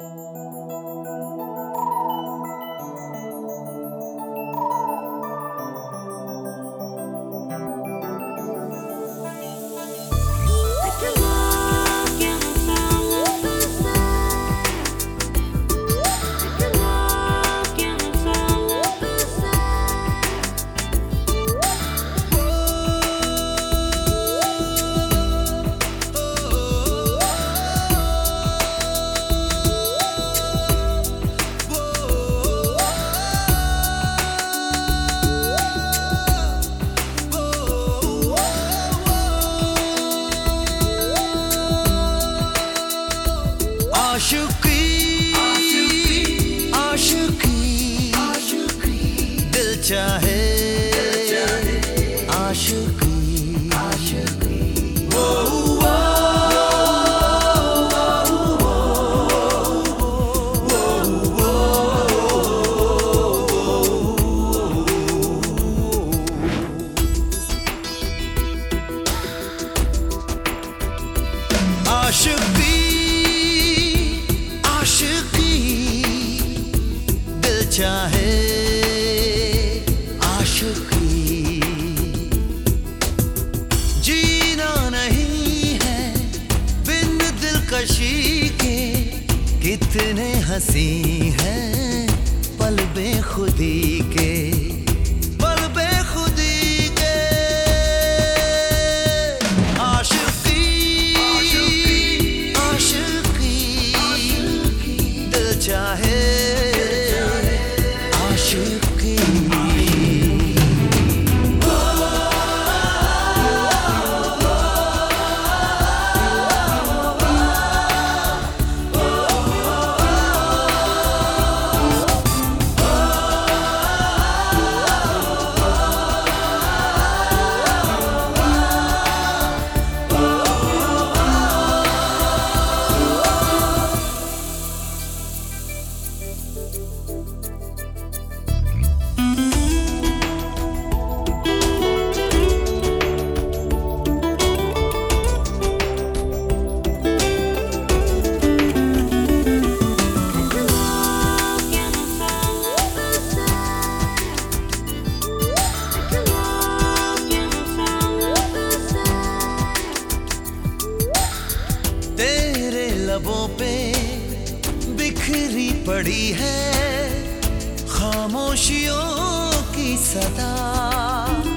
Música चाहे आशिकी आशिकी चाहे हसी है पल बेखुदी लबों पे बिखरी पड़ी है खामोशियों की सदा।